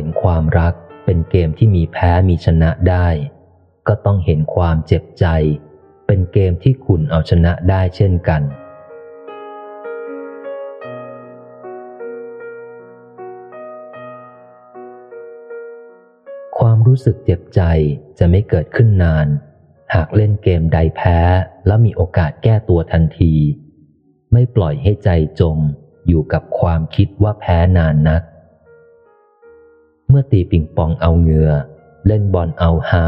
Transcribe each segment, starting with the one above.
ห็นความรักเป็นเกมที่มีแพ้มีชนะได้ ก็ต้องเห็นความเจ็บใจ เป็นเกมที่คุณเอาชนะได้เช่นกัน ความรู้สึกเจ็บใจจะไม่เกิดขึ้นนาน หากเล่นเกมใดแพ้แล้วมีโอกาสแก้ตัวทันที ไม่ปล่อยให้ใจจมอยู่กับความคิดว่าแพ้นานนัก เมื่อตีปิงปองเอาเงื่อเล่นบอลเอาฮา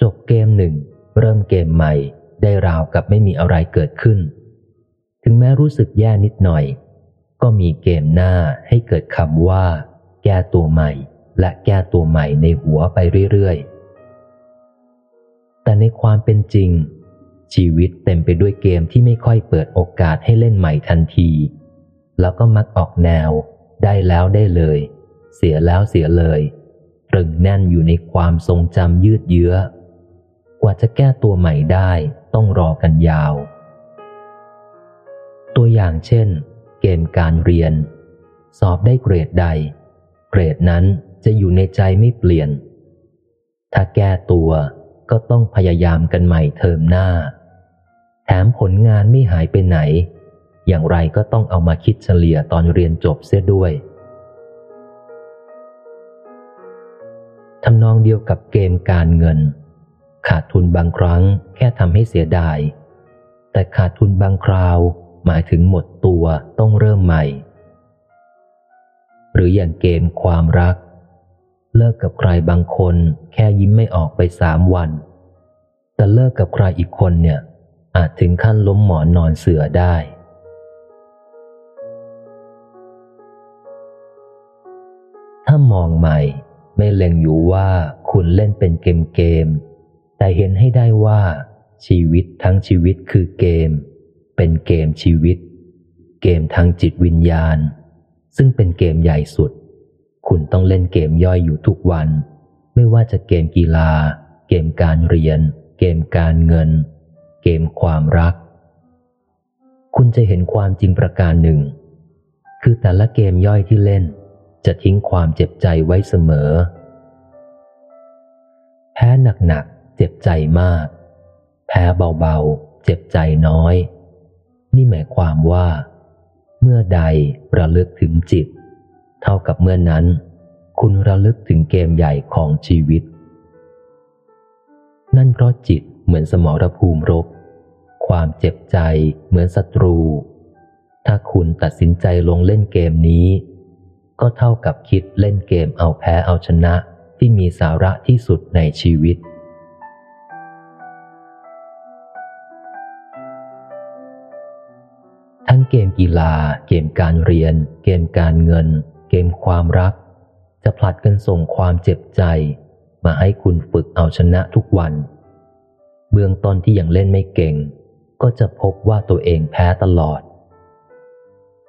จบเกมหนึ่ง เริ่มเกมใหม่ ได้ราวกับไม่มีอะไรเกิดขึ้น ถึงแม้รู้สึกแย่นิดหน่อย ก็มีเกมหน้าให้เกิดคำว่า แก้ตัวใหม่ และแก้ตัวใหม่ในหัวไปเรื่อยๆ แต่ในความเป็นจริง ชีวิตเต็มไปด้วยเกมที่ไม่ค่อยเปิดโอกาสให้เล่นใหม่ทันที แล้วก็มักออกแนว ได้แล้วได้เลย เสียแล้วเสียเลยตรึงแน่นอยู่ในความทรงจำยืดเยื้อ กว่าจะแก้ตัวใหม่ได้ต้องรอกันยาว ตัวอย่างเช่น เกมการเรียน สอบได้เกรดใด เกรดนั้นจะอยู่ในใจไม่เปลี่ยน ถ้าแก้ตัวก็ต้องพยายามกันใหม่เทอมหน้า แถมผลงานไม่หายไปไหน อย่างไรก็ต้องเอามาคิดเฉลี่ยตอนเรียนจบเสียด้วย องเดียวกับเกมการเงิน ขาดทุนบางครั้งแค่ทำให้เสียดาย แต่ขาดทุนบางคราวหมายถึงหมดตัวต้องเริ่มใหม่ หรืออย่างเกมความรัก เลิกกับใครบางคนแค่ยิ้มไม่ออกไปสามวัน แต่เลิกกับใครอีกคนเนี่ย อาจถึงขั้นล้มหมอนนอนเสือได้ถ้ามองใหม่ ไม่เล็งอยู่ว่าคุณเล่นเป็นเกมเกม แต่เห็นให้ได้ว่า ชีวิตทั้งชีวิตคือเกม เป็นเกมชีวิต เกมทางจิตวิญญาณ ซึ่งเป็นเกมใหญ่สุด คุณต้องเล่นเกมย่อยอยู่ทุกวัน ไม่ว่าจะเกมกีฬา เกมการเรียน เกมการเงิน เกมความรัก คุณจะเห็นความจริงประการหนึ่ง คือแต่ละเกมย่อยที่เล่น จะทิ้งความเจ็บใจไว้เสมอ แพ้หนักๆเจ็บใจมาก แพ้เบาๆ เจ็บใจน้อย นี่หมายความว่า เมื่อใดระลึกถึงจิต เท่ากับเมื่อนั้น คุณระลึกถึงเกมใหญ่ของชีวิต นั่นเพราะจิตเหมือนสมรภูมิรบ ความเจ็บใจเหมือนศัตรู ถ้าคุณตัดสินใจลงเล่นเกมนี้ ก็เท่ากับคิดเล่นเกมเอาแพ้เอาชนะที่มีสาระที่สุดในชีวิต ทั้งเกมกีฬา เกมการเรียน เกมการเงิน เกมความรัก จะผลัดกันส่งความเจ็บใจ มาให้คุณฝึกเอาชนะทุกวัน เบื้องต้นที่ยังเล่นไม่เก่ง ก็จะพบว่าตัวเองแพ้ตลอด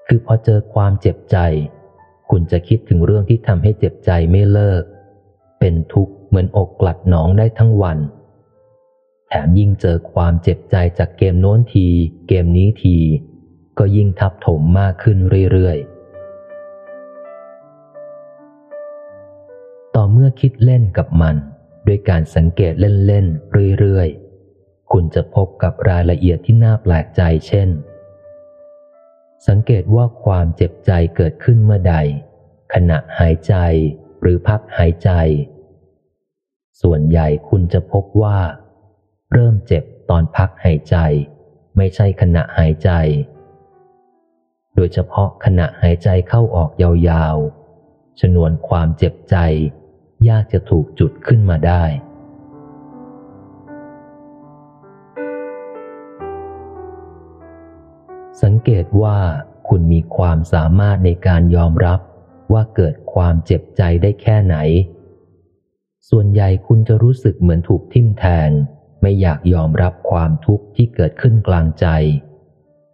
คือพอเจอความเจ็บใจ คุณจะคิดถึงเรื่องที่ทำให้เจ็บใจไม่เลิก เป็นทุกข์เหมือนอกกลัดหนองได้ทั้งวัน แถมยิ่งเจอความเจ็บใจจากเกมโน้นที เกมนี้ที ก็ยิ่งทับถมมากขึ้นเรื่อยๆ ต่อเมื่อคิดเล่นกับมัน ด้วยการสังเกตเล่นๆเรื่อยๆ คุณจะพบกับรายละเอียดที่น่าแปลกใจเช่น สังเกตว่าความเจ็บใจเกิดขึ้นเมื่อใด ขณะหายใจหรือพักหายใจ ส่วนใหญ่คุณจะพบว่า เริ่มเจ็บตอนพักหายใจ ไม่ใช่ขณะหายใจ โดยเฉพาะขณะหายใจเข้าออกยาวๆชนวนความเจ็บใจ ยากจะถูกจุดขึ้นมาได้ สังเกตว่าคุณมีความสามารถในการยอมรับว่าเกิดความเจ็บใจได้แค่ไหน ส่วนใหญ่คุณจะรู้สึกเหมือนถูกทิ่มแทง ไม่อยากยอมรับความทุกข์ที่เกิดขึ้นกลางใจ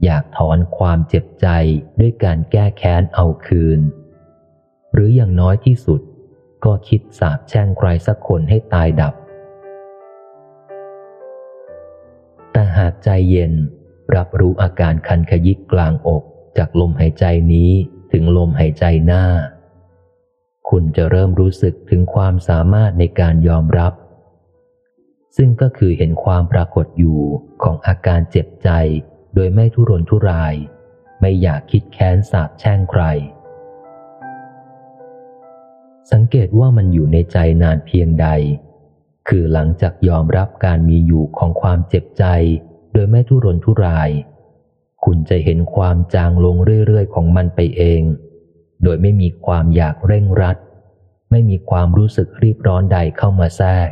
อยากถอนความเจ็บใจด้วยการแก้แค้นเอาคืน หรืออย่างน้อยที่สุด ก็คิดสาบแช่งใครสักคนให้ตายดับ แต่หากใจเย็น รับรู้อาการคันขยิกกลางอกจากลมหายใจนี้ถึงลมหายใจหน้า คุณจะเริ่มรู้สึกถึงความสามารถในการยอมรับ ซึ่งก็คือเห็นความปรากฏอยู่ของอาการเจ็บใจ โดยไม่ทุรนทุราย ไม่อยากคิดแค้นสาบแช่งใคร สังเกตว่ามันอยู่ในใจนานเพียงใด คือหลังจากยอมรับการมีอยู่ของความเจ็บใจ โดยไม่ทุรนทุราย คุณจะเห็นความจางลงเรื่อยๆ ของมันไปเอง โดยไม่มีความอยากเร่งรัด ไม่มีความรู้สึกรีบร้อนใดเข้ามาแทรก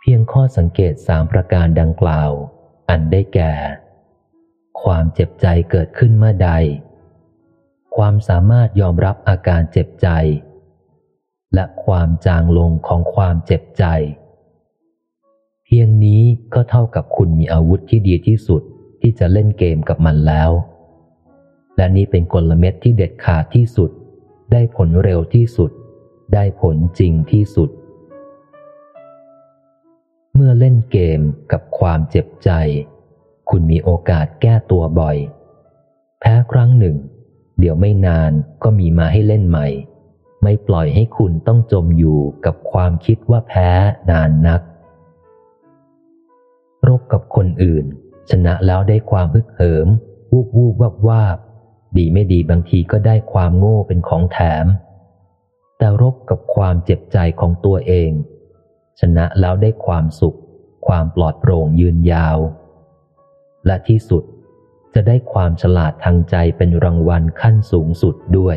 เพียงข้อสังเกตสามประการดังกล่าว อันได้แก่ ความเจ็บใจเกิดขึ้นเมื่อใด ความสามารถยอมรับอาการเจ็บใจ และความจางลงของความเจ็บใจ เพียงนี้ก็เท่ากับคุณมีอาวุธที่ดีที่สุดที่จะเล่นเกมกับมันแล้ว และนี่เป็นกลเม็ดที่เด็ดขาดที่สุด ได้ผลเร็วที่สุด ได้ผลจริงที่สุด เมื่อเล่นเกมกับความเจ็บใจ คุณมีโอกาสแก้ตัวบ่อย แพ้ครั้งหนึ่ง เดี๋ยวไม่นานก็มีมาให้เล่นใหม่ ไม่ปล่อยให้คุณต้องจมอยู่กับความคิดว่าแพ้นานนัก รบกับคนอื่น ชนะแล้วได้ความฮึกเหิม วูบวูบวับวาบดีไม่ดีบางทีก็ได้ความโง่เป็นของแถม แต่รบกับความเจ็บใจของตัวเอง ชนะแล้วได้ความสุข ความปลอดโปร่งยืนยาว และที่สุดจะได้ความฉลาดทางใจเป็นรางวัลขั้นสูงสุดด้วย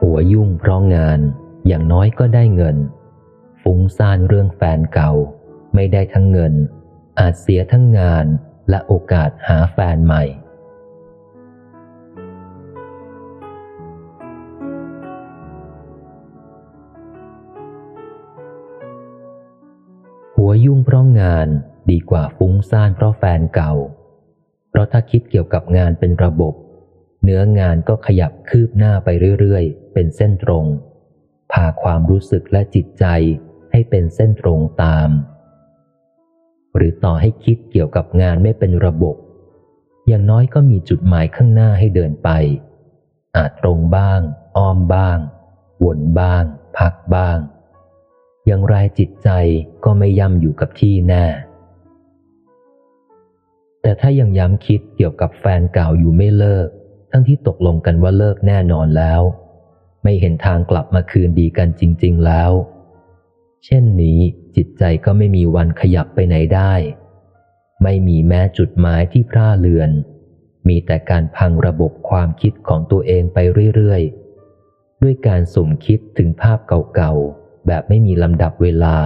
หัวยุ่งเพราะงานอย่างน้อยก็ได้เงิน ฟุ้งซ่านเรื่องแฟนเก่า ไม่ได้ทั้งเงิน อาจเสียทั้งงานและโอกาสหาแฟนใหม่ หัวยุ่งเพราะงานดีกว่าฟุ้งซ่านเพราะแฟนเก่า เพราะถ้าคิดเกี่ยวกับงานเป็นระบบ เนื้องานก็ขยับคืบหน้าไปเรื่อยๆ เป็นเส้นตรง พาความรู้สึกและจิตใจให้เป็นเส้นตรงตาม หรือต่อให้คิดเกี่ยวกับงานไม่เป็นระบบ อย่างน้อยก็มีจุดหมายข้างหน้าให้เดินไป อาจตรงบ้าง อ้อมบ้าง วนบ้าง พักบ้าง อย่างไรจิตใจก็ไม่ย่ำอยู่กับที่แน่แต่ถ้ายังย้ำคิดเกี่ยวกับแฟนเก่าอยู่ไม่เลิก ทั้งที่ตกลงกันว่าเลิกแน่นอนแล้ว ไม่เห็นทางกลับมาคืนดีกันจริง ๆแล้ว เช่นนี้จิตใจก็ไม่มีวันขยับไปไหนได้ ไม่มีแม้จุดหมายที่พร่าเลือน มีแต่การพังระบบความคิดของตัวเองไปเรื่อยๆ ด้วยการสุ่มคิดถึงภาพเก่าๆ แบบไม่มีลำดับเวลา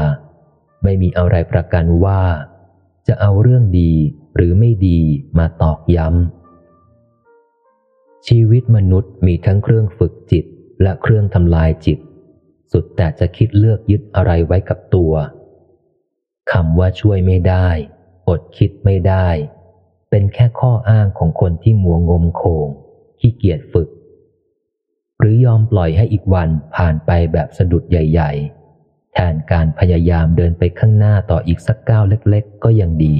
ไม่มีอะไรประกันว่า จะเอาเรื่องดีหรือไม่ดีมาตอกย้ำ ชีวิตมนุษย์มีทั้งเครื่องฝึกจิตและเครื่องทำลายจิต สุดแต่จะคิดเลือกยึดอะไรไว้กับตัวคำว่าช่วยไม่ได้อดคิดไม่ได้ เป็นแค่ข้ออ้างของคนที่มัวงมโคงขี้เกียจฝึก หรือยอมปล่อยให้อีกวันผ่านไปแบบสะดุดใหญ่ ๆ แทนการพยายามเดินไปข้างหน้าต่ออีกสักก้าวเล็ก ๆ ก็ยังดี